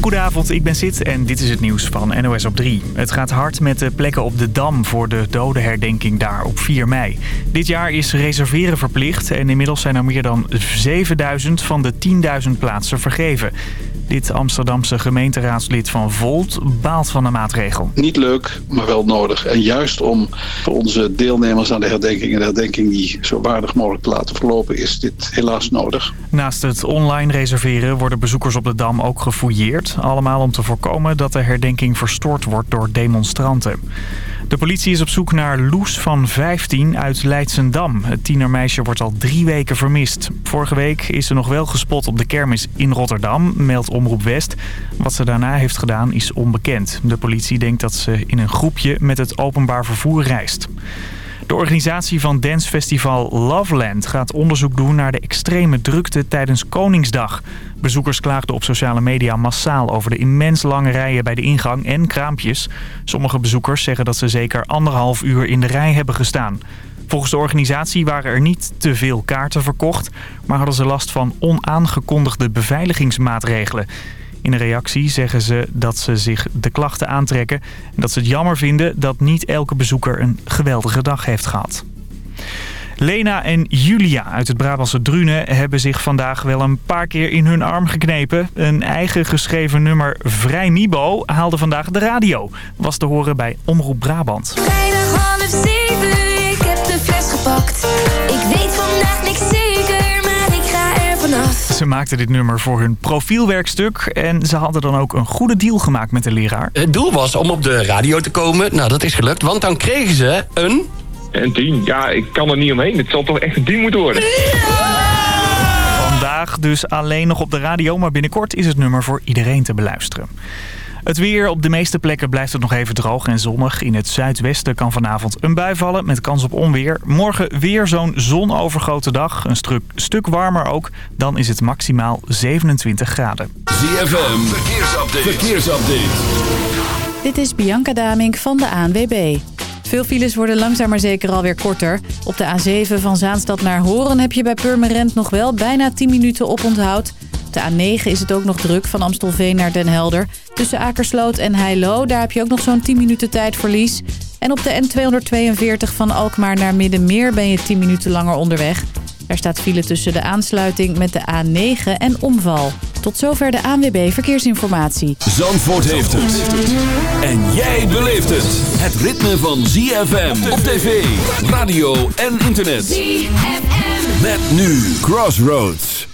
Goedenavond, ik ben Sid en dit is het nieuws van NOS op 3. Het gaat hard met de plekken op de Dam voor de dodenherdenking daar op 4 mei. Dit jaar is reserveren verplicht en inmiddels zijn er meer dan 7000 van de 10.000 plaatsen vergeven. Dit Amsterdamse gemeenteraadslid van Volt baalt van de maatregel. Niet leuk, maar wel nodig. En juist om voor onze deelnemers aan de herdenking... en de herdenking die zo waardig mogelijk te laten verlopen... is dit helaas nodig. Naast het online reserveren worden bezoekers op de Dam ook gefouilleerd. Allemaal om te voorkomen dat de herdenking verstoord wordt door demonstranten. De politie is op zoek naar Loes van 15 uit Leidsendam. Het tienermeisje wordt al drie weken vermist. Vorige week is ze nog wel gespot op de kermis in Rotterdam, meldt Omroep West. Wat ze daarna heeft gedaan is onbekend. De politie denkt dat ze in een groepje met het openbaar vervoer reist. De organisatie van dancefestival Loveland gaat onderzoek doen naar de extreme drukte tijdens Koningsdag. Bezoekers klaagden op sociale media massaal over de immens lange rijen bij de ingang en kraampjes. Sommige bezoekers zeggen dat ze zeker anderhalf uur in de rij hebben gestaan. Volgens de organisatie waren er niet te veel kaarten verkocht, maar hadden ze last van onaangekondigde beveiligingsmaatregelen. In een reactie zeggen ze dat ze zich de klachten aantrekken... en dat ze het jammer vinden dat niet elke bezoeker een geweldige dag heeft gehad. Lena en Julia uit het Brabantse Drunen hebben zich vandaag wel een paar keer in hun arm geknepen. Een eigen geschreven nummer Vrij Mibo haalde vandaag de radio. Was te horen bij Omroep Brabant. Ik heb de fles gepakt. Ik weet Ze maakten dit nummer voor hun profielwerkstuk en ze hadden dan ook een goede deal gemaakt met de leraar. Het doel was om op de radio te komen. Nou, dat is gelukt, want dan kregen ze een... Een 10, ja, ik kan er niet omheen. Het zal toch echt een 10 moeten worden. Vandaag dus alleen nog op de radio, maar binnenkort is het nummer voor iedereen te beluisteren. Het weer. Op de meeste plekken blijft het nog even droog en zonnig. In het zuidwesten kan vanavond een bui vallen met kans op onweer. Morgen weer zo'n zonovergrote dag. Een stuk, stuk warmer ook. Dan is het maximaal 27 graden. ZFM, verkeersupdate. verkeersupdate. Dit is Bianca Damink van de ANWB. Veel files worden langzaam maar zeker alweer korter. Op de A7 van Zaanstad naar Horen heb je bij Purmerend nog wel bijna 10 minuten oponthoud. Op de A9 is het ook nog druk van Amstelveen naar Den Helder. Tussen Akersloot en Heilo, daar heb je ook nog zo'n 10 minuten tijdverlies. En op de N242 van Alkmaar naar Middenmeer ben je 10 minuten langer onderweg. Daar staat file tussen de aansluiting met de A9 en omval. Tot zover de ANWB Verkeersinformatie. Zandvoort heeft het. En jij beleeft het. Het ritme van ZFM op tv, radio en internet. ZFM. Met nu Crossroads.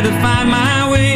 try to find my way.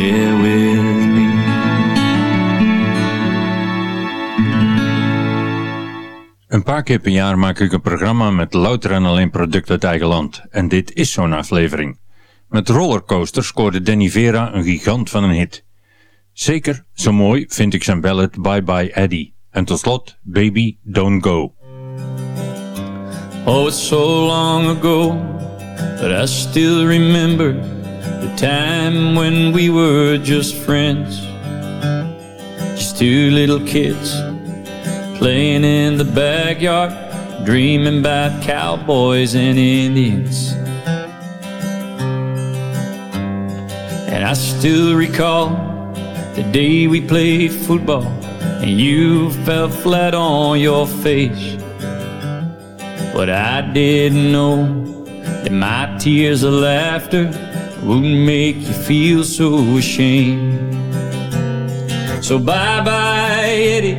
There with me. Een paar keer per jaar maak ik een programma met louter en alleen producten uit eigen land. En dit is zo'n aflevering. Met Rollercoaster scoorde Danny Vera een gigant van een hit. Zeker, zo mooi vind ik zijn ballad Bye Bye Eddie. En tot slot Baby Don't Go. Oh, it's so long ago, but I still remember the time when we were just friends. Just two little kids playing in the backyard, dreaming about cowboys and Indians. And I still recall the day we played football and you fell flat on your face. But I didn't know that my tears of laughter would make you feel so ashamed. So bye bye, Eddie.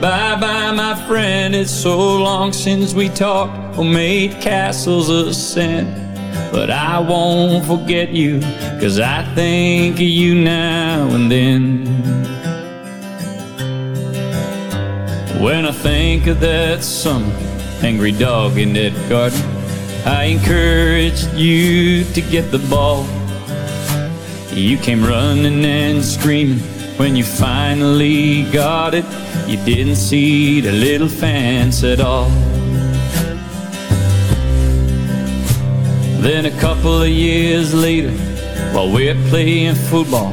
Bye bye, my friend. It's so long since we talked or made castles of sand. But I won't forget you, cause I think of you now and then. When I think of that summer, angry dog in that garden, I encouraged you to get the ball. You came running and screaming when you finally got it. You didn't see the little fence at all. Then a couple of years later, while we're playing football,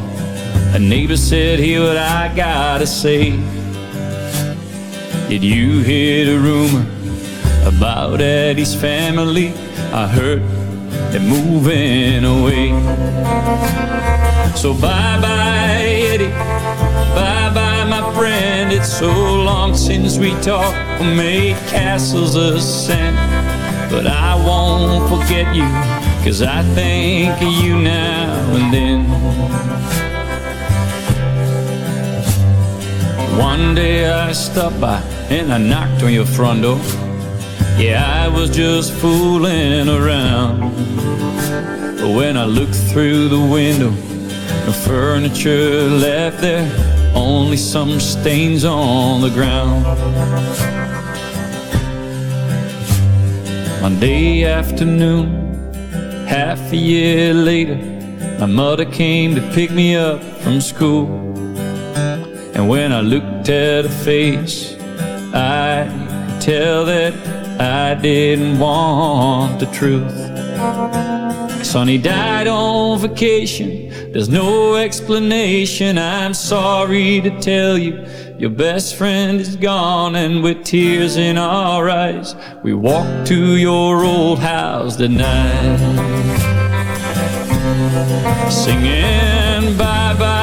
a neighbor said, Hear what I gotta say. Did you hear the rumor about Eddie's family? I heard they're moving away. So bye bye, Eddie. Bye bye, my friend. It's so long since we talked or made castles of sand. But I won't forget you, cause I think of you now and then. One day I stopped by and I knocked on your front door. Yeah, I was just fooling around. But when I looked through the window, no furniture left there, only some stains on the ground. Monday afternoon, half a year later, my mother came to pick me up from school. And when I looked at her face, I could tell that I didn't want the truth. Sonny died on vacation. There's no explanation. I'm sorry to tell you, your best friend is gone, and with tears in our eyes, we walked to your old house tonight, singing bye bye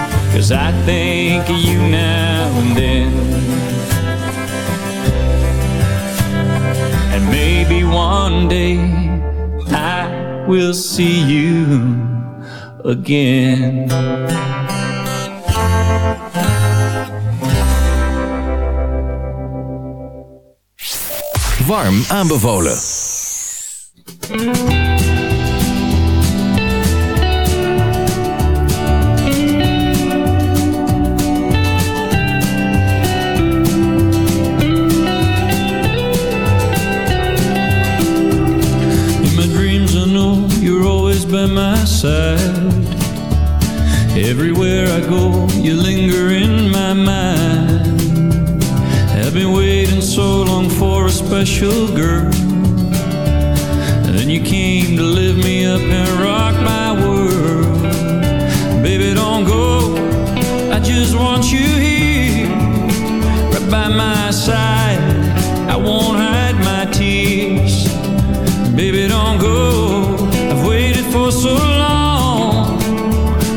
cause I think of you now and then. And maybe one day I will see you again. Warm aanbevolen. I go, you linger in my mind. I've been waiting so long for a special girl. Then you came to lift me up and rock my world. Baby, don't go. I just want you here, right by my side. I won't hide my tears. Baby, don't go. I've waited for so long.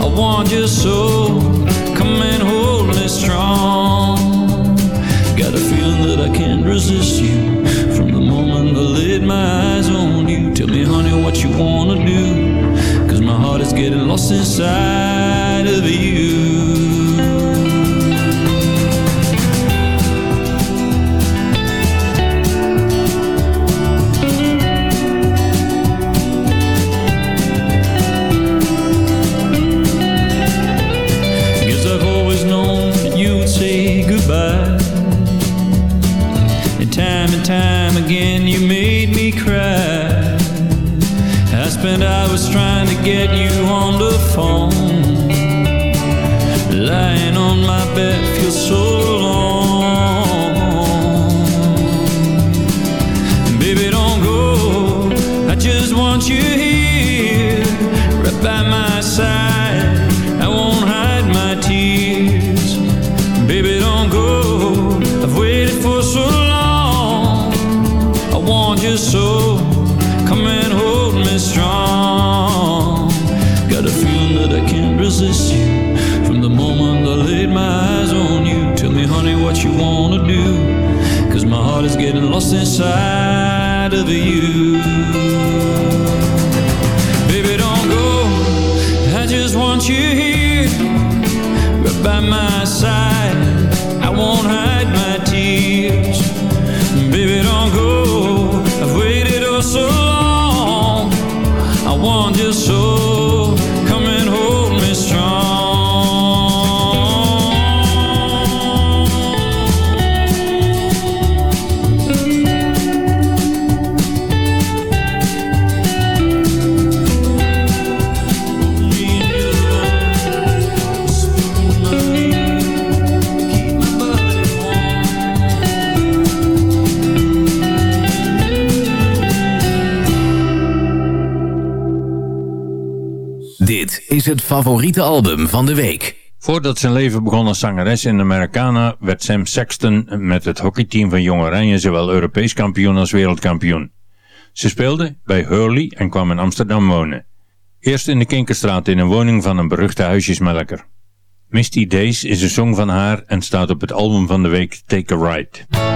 I want you so. Is getting I was trying to get you on the phone. Lying on my bed lost inside of you. Baby, don't go. I just want you here, right by my side. I won't hide my tears. Baby, don't go. I've waited oh so long. I want you so. Het favoriete album van de week. Voordat zijn leven begon als zangeres in Americana werd Sam Sexton met het hockeyteam van Jong Oranje zowel Europees kampioen als wereldkampioen. Ze speelde bij Hurley en kwam in Amsterdam wonen. Eerst in de Kinkerstraat in een woning van een beruchte huisjesmelker. Misty Days is een song van haar en staat op het album van de week Take a Ride.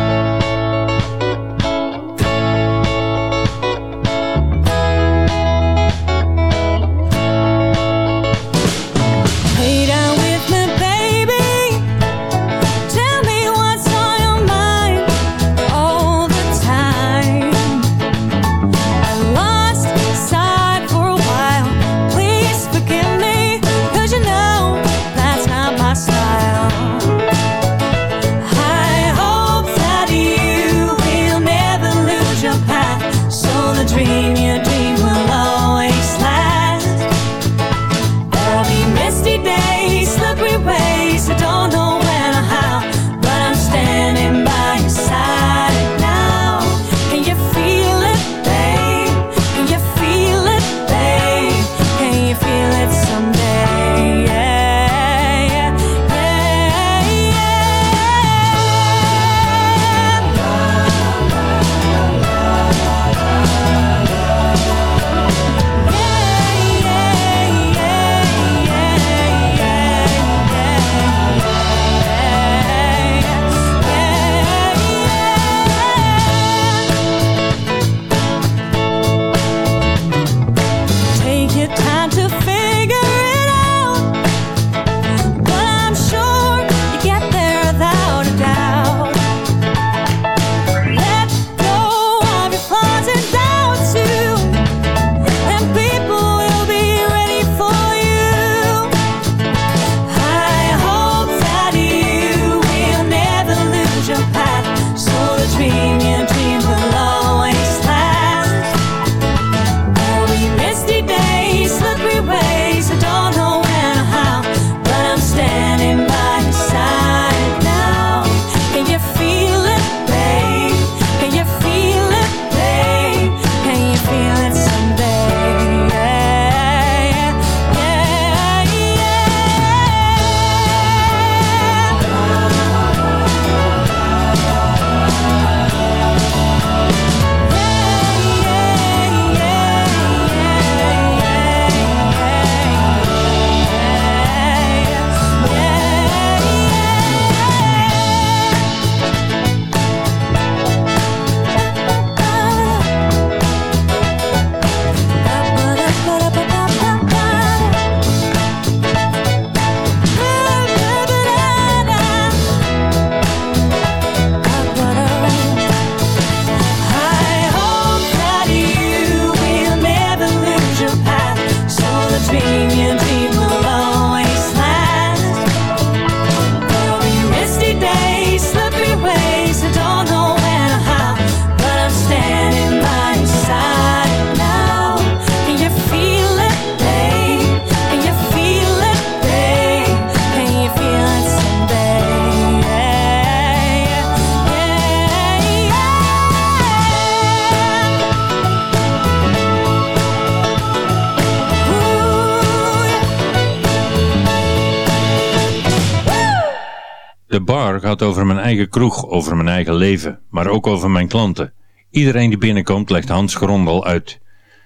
Eigen kroeg, over mijn eigen leven, maar ook over mijn klanten. Iedereen die binnenkomt legt Hans Grondel uit.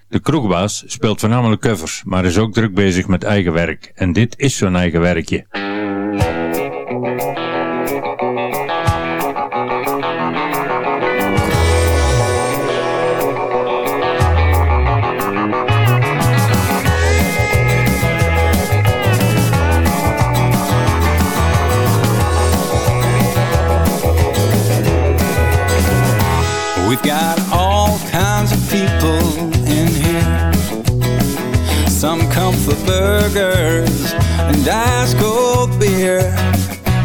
De kroegbaas speelt voornamelijk covers, maar is ook druk bezig met eigen werk. En dit is zo'n eigen werkje. Some for burgers and ice cold beer.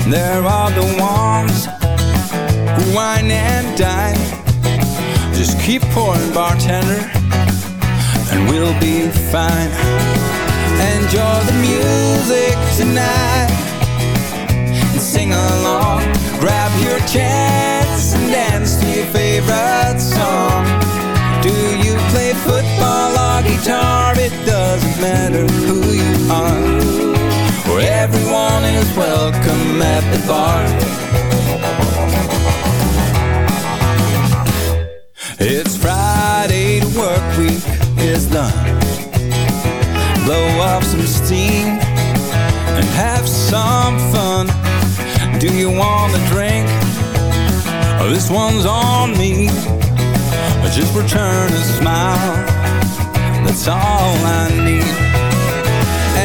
There are the ones who wine and dine. Just keep pouring, bartender, and we'll be fine. Enjoy the music tonight and sing along. Grab your chance and dance to your favorite song. Do you play football or guitar It doesn't matter who you are. Where everyone is welcome at the bar. It's Friday the work week is done. Blow off some steam and have some fun. Do you want a drink? This one's on me. I just return a smile. That's all I need.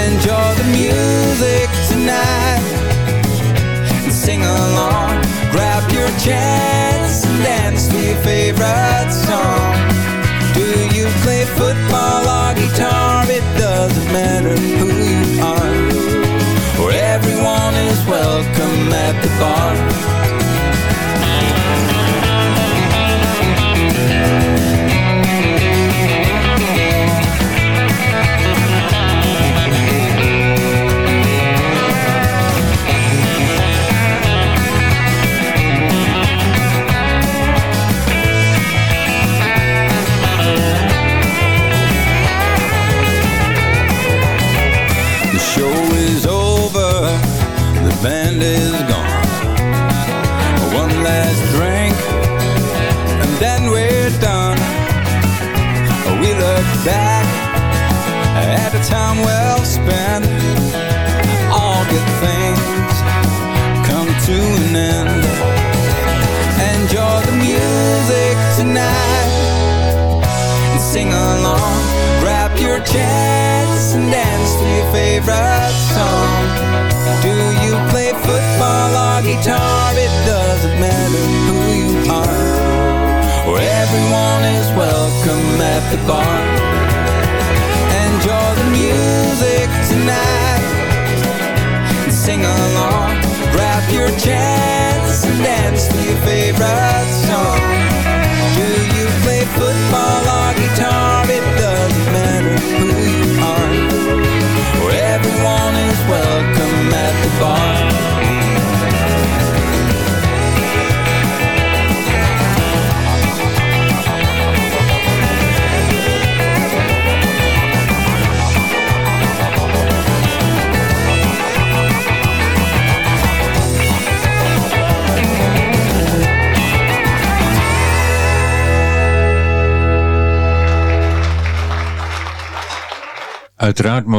Enjoy the music tonight. And sing along. Grab your chance and dance to your favorite song. Do you play football or guitar? It doesn't matter who you are. Where everyone is welcome at the bar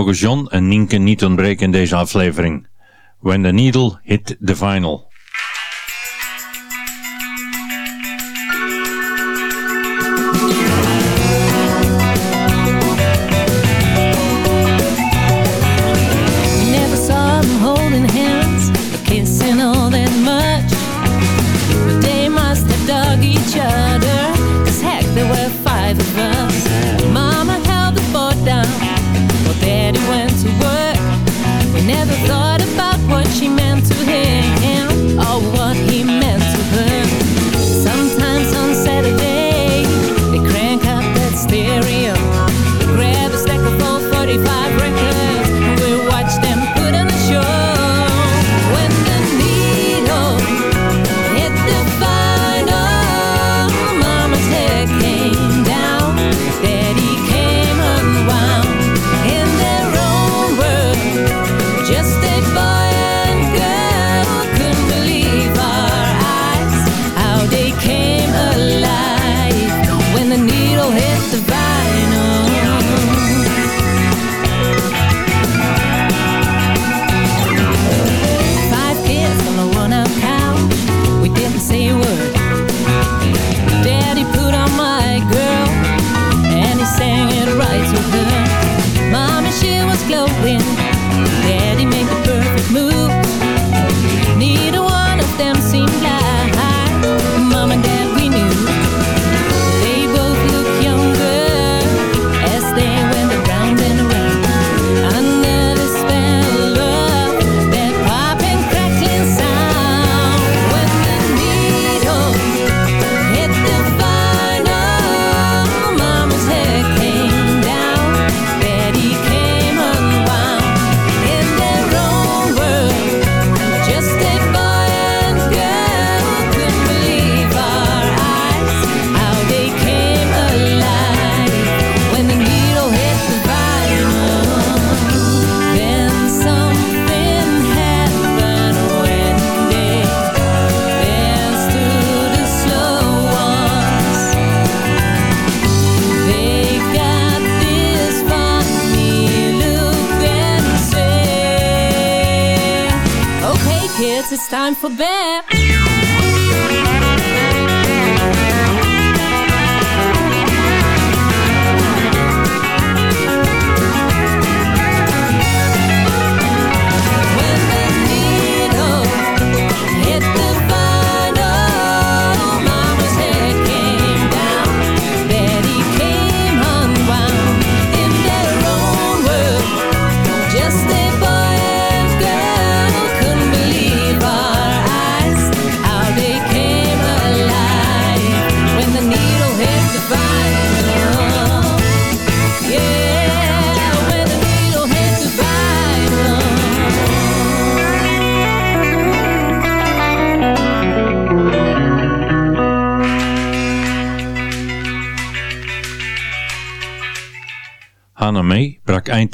mogen John en Nienke niet ontbreken in deze aflevering. When the Needle Hit the Vinyl.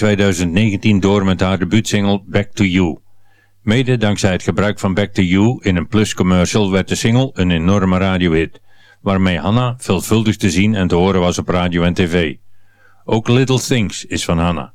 2019 door met haar debuutsingle Back to You. Mede dankzij het gebruik van Back to You in een Plus commercial werd de single een enorme radiohit, waarmee Hannah veelvuldig te zien en te horen was op radio en tv. Ook Little Things is van Hannah.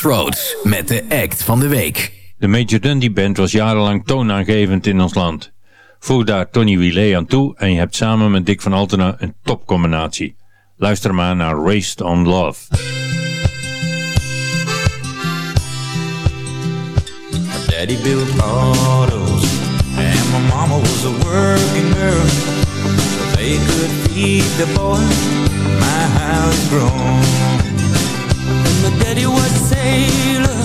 Crossroads met de act van de week. De Major Dundee Band was jarenlang toonaangevend in ons land. Voeg daar Tony Willet aan toe en je hebt samen met Dick van Altena een topcombinatie. Luister maar naar Raced on Love. Daddy built autos, and my mama was a working girl, so they could feed the boy. My house grown. Sailor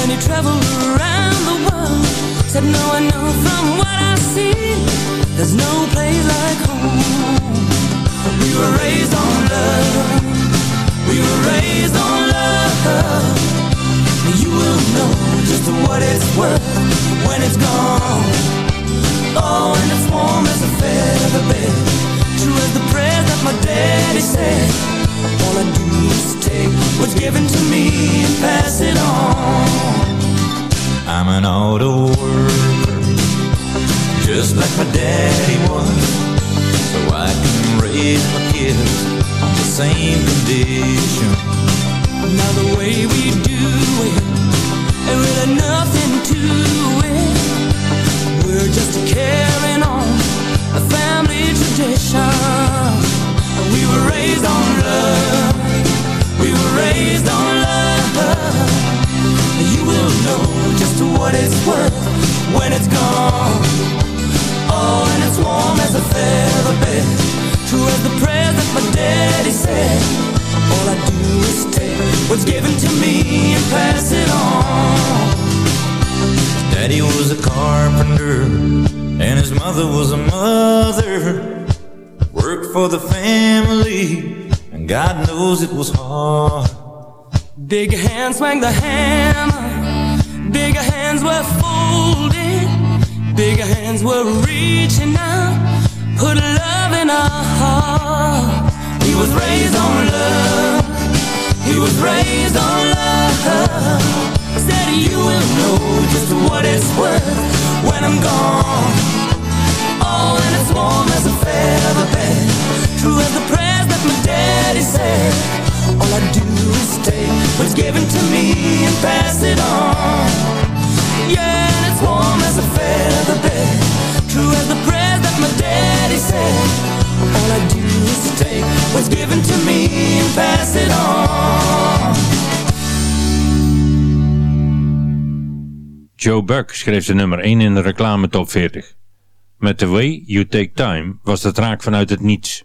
And he traveled around the world Said now I know from what I see There's no place like home We were raised on love. We were raised on love. You will know just what it's worth when it's gone. Oh, and it's warm as a feather bed. True as the prayers that my daddy an auto worker, just like my daddy was, so I can raise my kids on the same condition. Now the way we do it, ain't really nothing to it. We're just carrying on a family tradition. We were raised on love. We were raised on love. You will know just what it's worth when it's gone. Oh, and it's warm as a feather bed. True as the prayers that my daddy said. All I do is take what's given to me and pass it on. Daddy was a carpenter, and his mother was a mother. Worked for the family, and God knows it was hard. Big hands swang the hammer. Big hands were folding. Big hands were reaching out. Put love in our heart. He was raised on love. He was raised on love. Said you will know just what it's worth when I'm gone. Oh, and it's warm as a feather bed. True as the prayers that my daddy said. All I do is take what's given to me and pass it on. Yeah, and it's warm as a feather bed. True as the prayers that my daddy said. All I do is take what's given to me and pass it on. Joe Buck schreef de nummer 1 in de reclame top 40. Met The Way You Take Time was het raak vanuit het niets.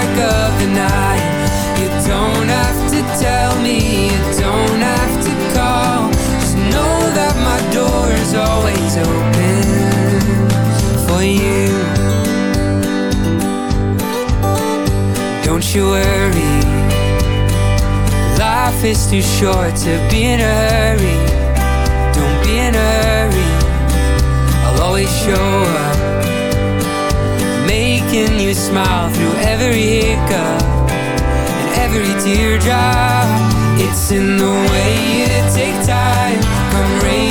is always open for you. Don't you worry, life is too short to be in a hurry. Don't be in a hurry, I'll always show up. Making you smile through every hiccup and every teardrop It's in the way you take time Come rain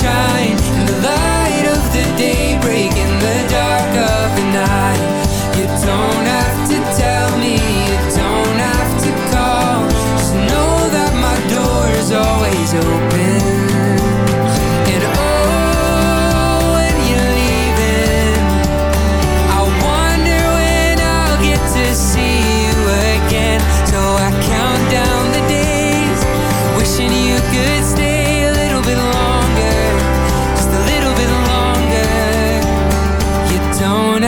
shine. In the light of the day Break in the dark of the night. You don't have to tell me You don't have to call. Just know that my door is always open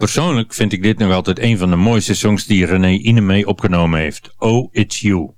Persoonlijk vind ik dit nog altijd een van de mooiste songs die René Inemee opgenomen heeft. Oh, It's You.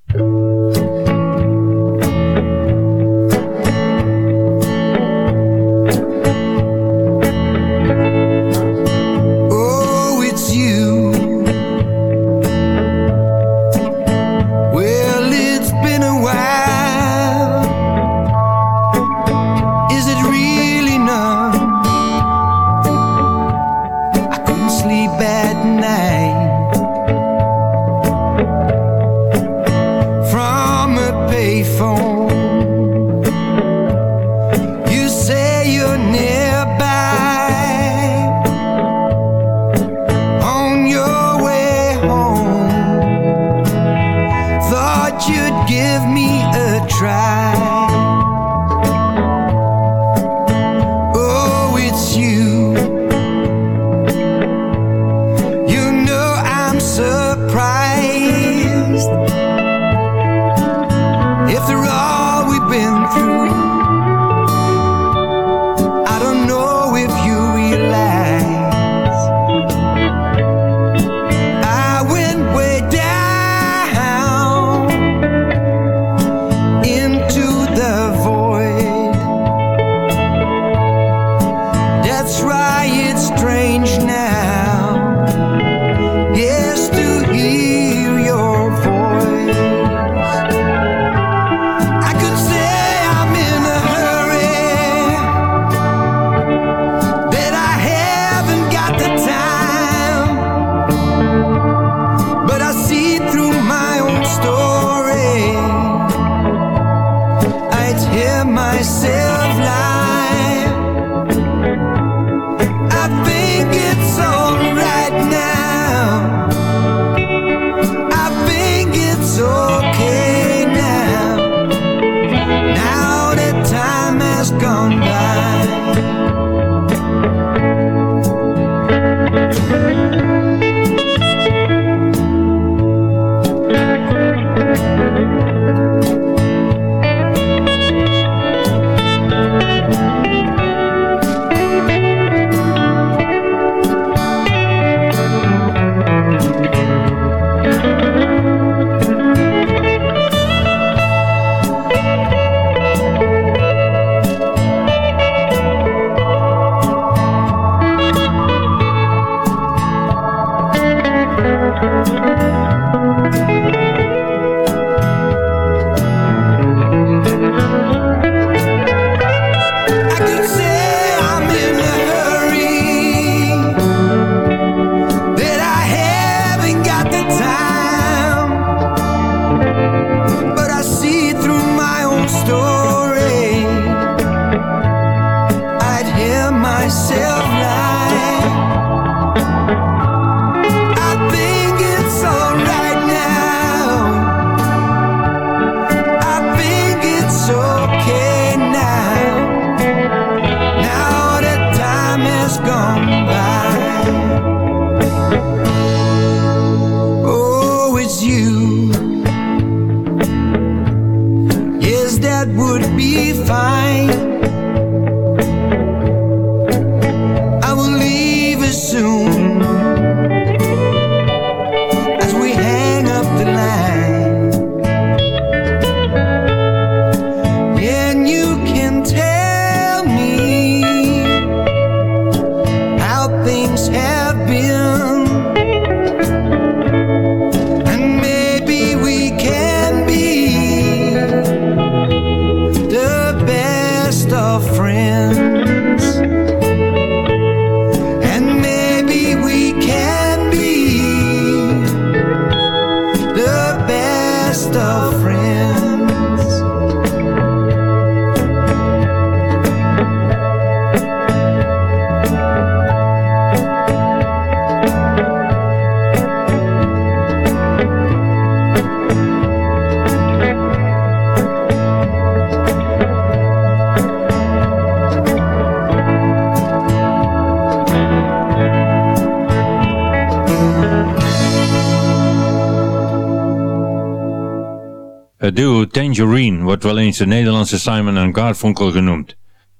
Tangerine wordt wel eens de Nederlandse Simon Garfunkel genoemd.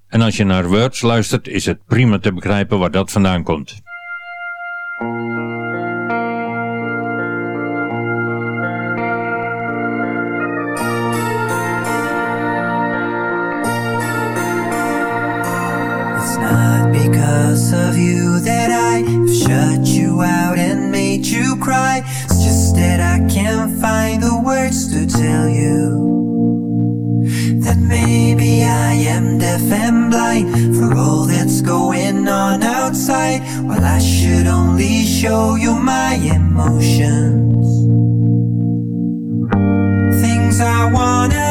En als je naar Words luistert is het prima te begrijpen waar dat vandaan komt. It's not because of you that deaf and blind for all that's going on outside. While I should only show you my emotions, things I wanna.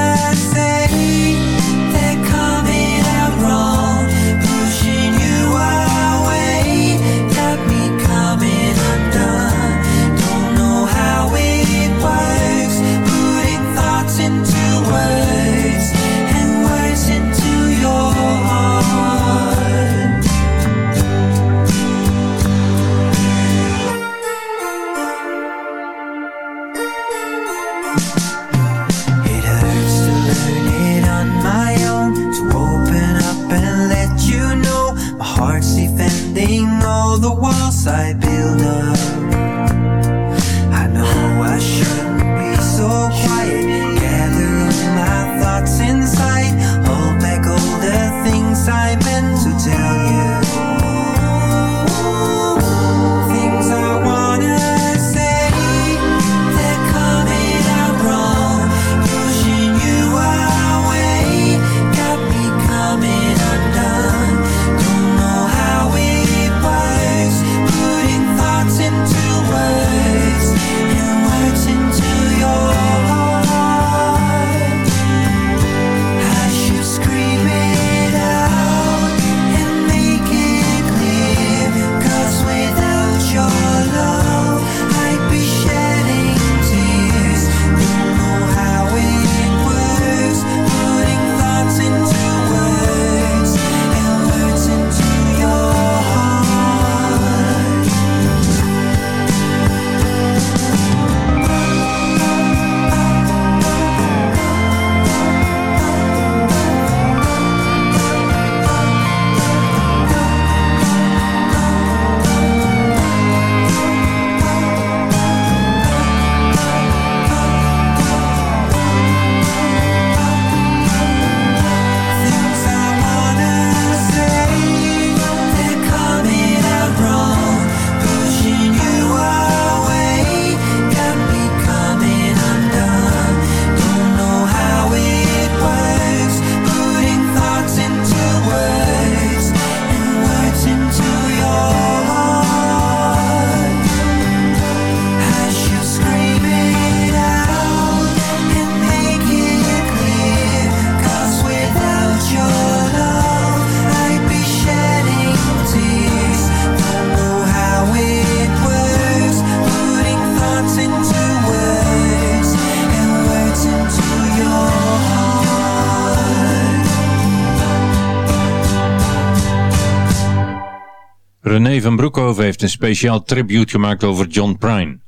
Speciaal tribute gemaakt over John Prine.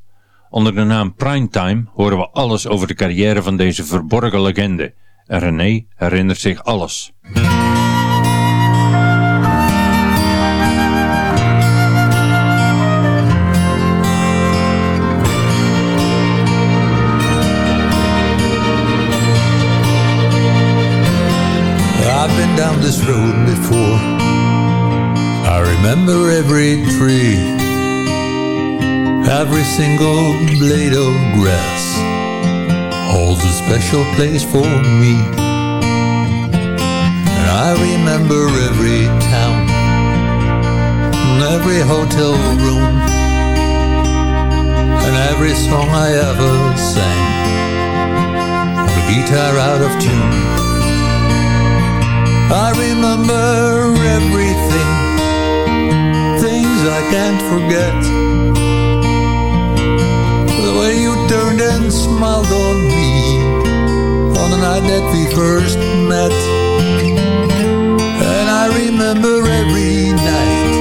Onder de naam Primetime horen we alles over de carrière van deze verborgen legende. En René herinnert zich alles. Every single blade of grass holds a special place for me. And I remember every town, every hotel room, and every song I ever sang. The guitar out of tune. I remember everything, things I can't forget. Smiled on me on the night that we first met. And I remember every night,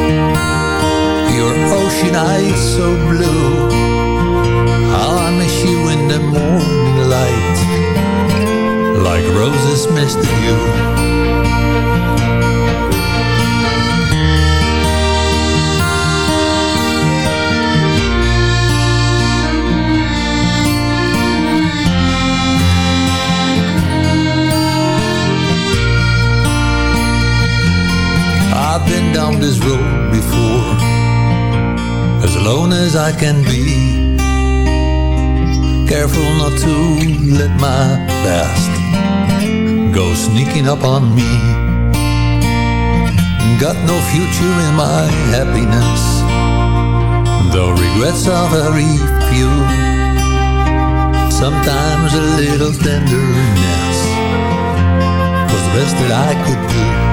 your ocean eyes so blue. How I miss you in the morning light, like roses the dew. This road before, as alone as I can be. Careful not to let my past go sneaking up on me. Got no future in my happiness, though regrets are very few. Sometimes a little tenderness was the best that I could do.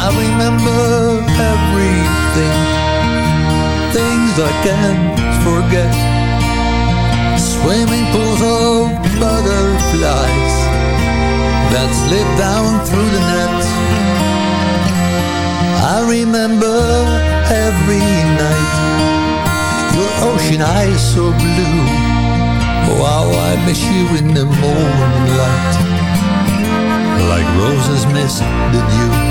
I remember everything, things I can't forget. Swimming pools of butterflies that slip down through the net. I remember every night, your ocean eyes so blue. How I miss you in the moonlight, like roses miss the dew.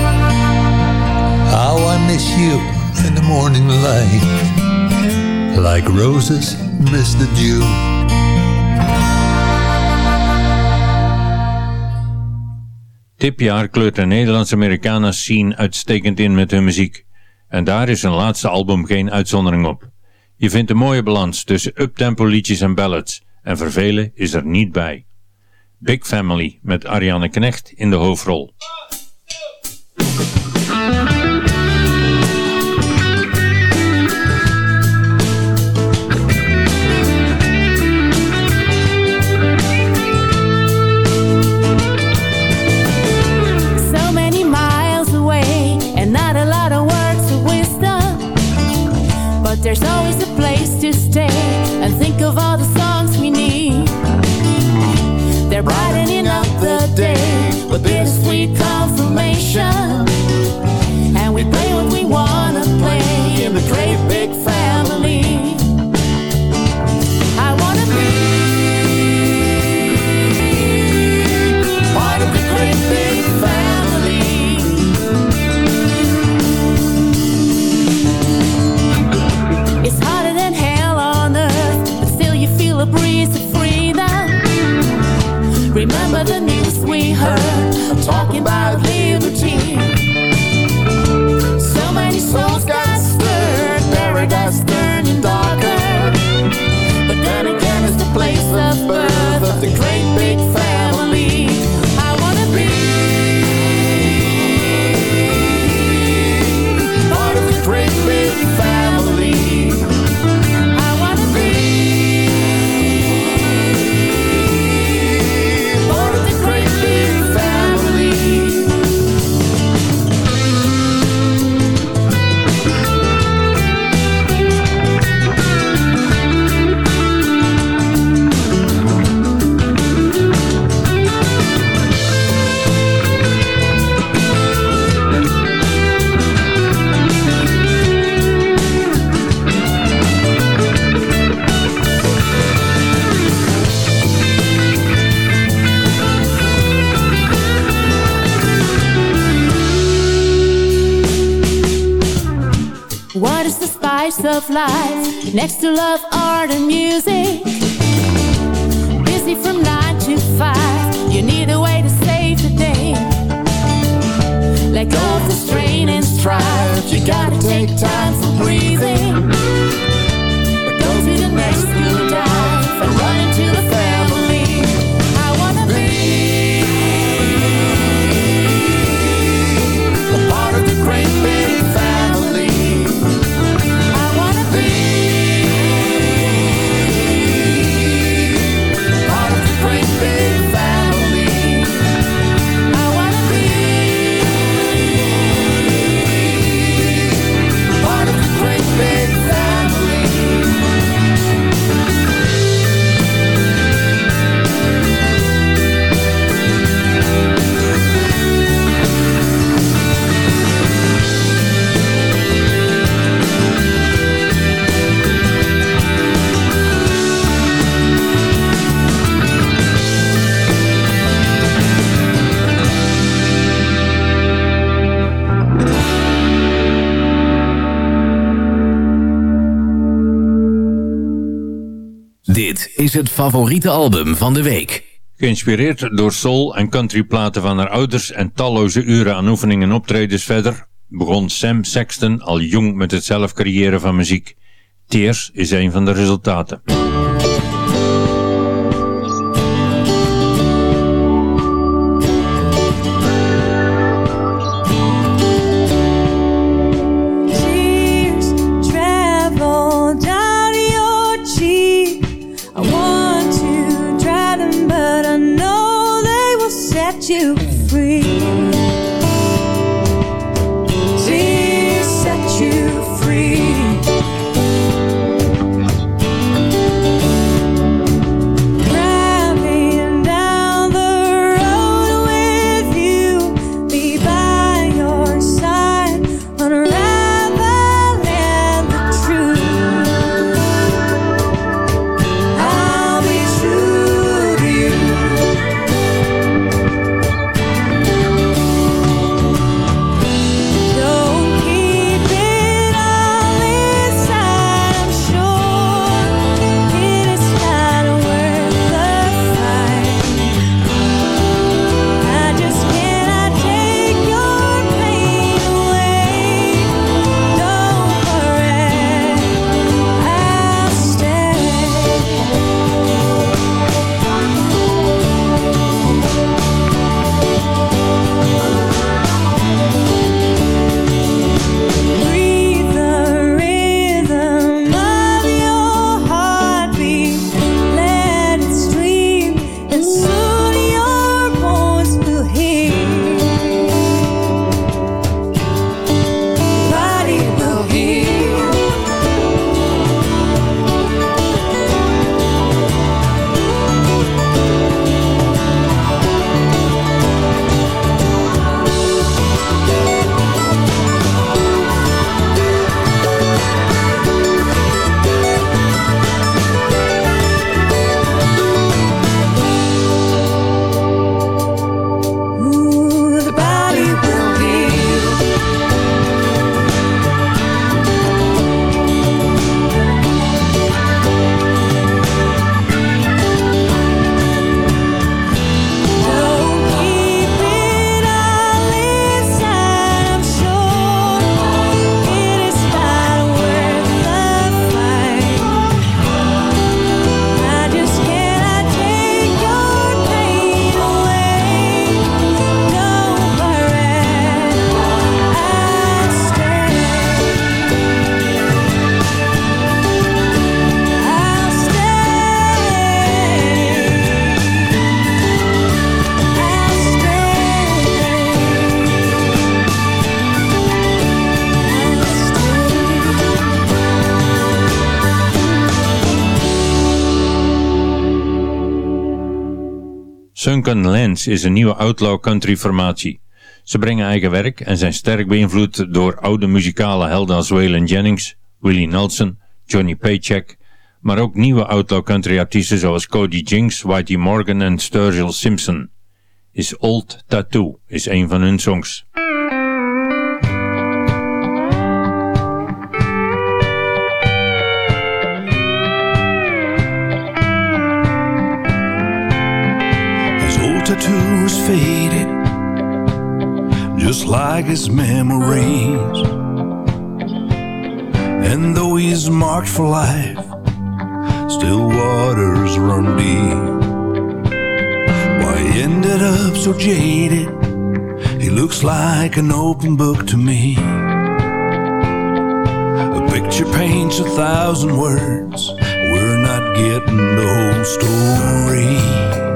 Miss you in the morning light, like roses miss the dew. Tipjaar kleurt de Nederlands-Americana scene uitstekend in met hun muziek. En daar is hun laatste album geen uitzondering op. Je vindt een mooie balans tussen uptempo liedjes en ballads. En vervelen is er niet bij. Big Family met Ariane Knecht in de hoofdrol. Next to love art and music. Is het favoriete album van de week. Geïnspireerd door soul- en countryplaten van haar ouders en talloze uren aan oefeningen en optredens verder, begon Sam Sexton al jong met het zelf creëren van muziek. Tears is een van de resultaten. Sunken Lands is een nieuwe outlaw country formatie. Ze brengen eigen werk en zijn sterk beïnvloed door oude muzikale helden als Waylon Jennings, Willie Nelson, Johnny Paycheck, maar ook nieuwe outlaw country artiesten zoals Cody Jinks, Whitey Morgan en Sturgill Simpson. Is Old Tattoo is een van hun songs. Tattoo is faded, just like his memories. And though he's marked for life, still waters run deep. Why he ended up so jaded, he looks like an open book to me. A picture paints a thousand words, we're not getting the whole story.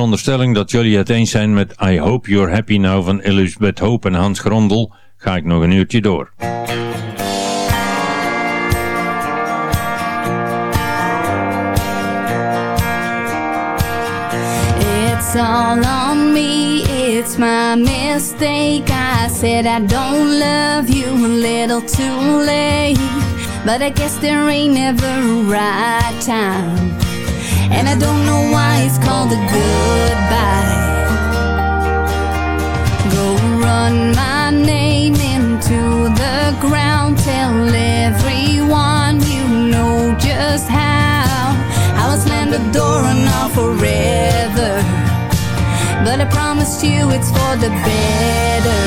Veronderstelling dat jullie het eens zijn met I Hope You're Happy Now van Elisabeth Hope en Hans Grondel, ga ik nog een uurtje door. It's all on me, it's my mistake. I said I don't love you a little too late. But I guess there ain't never a right time. And I don't know why it's called a goodbye. Go run my name into the ground. Tell everyone you know just how. I will slam the door and all forever. But I promised you it's for the better.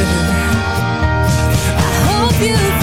I hope you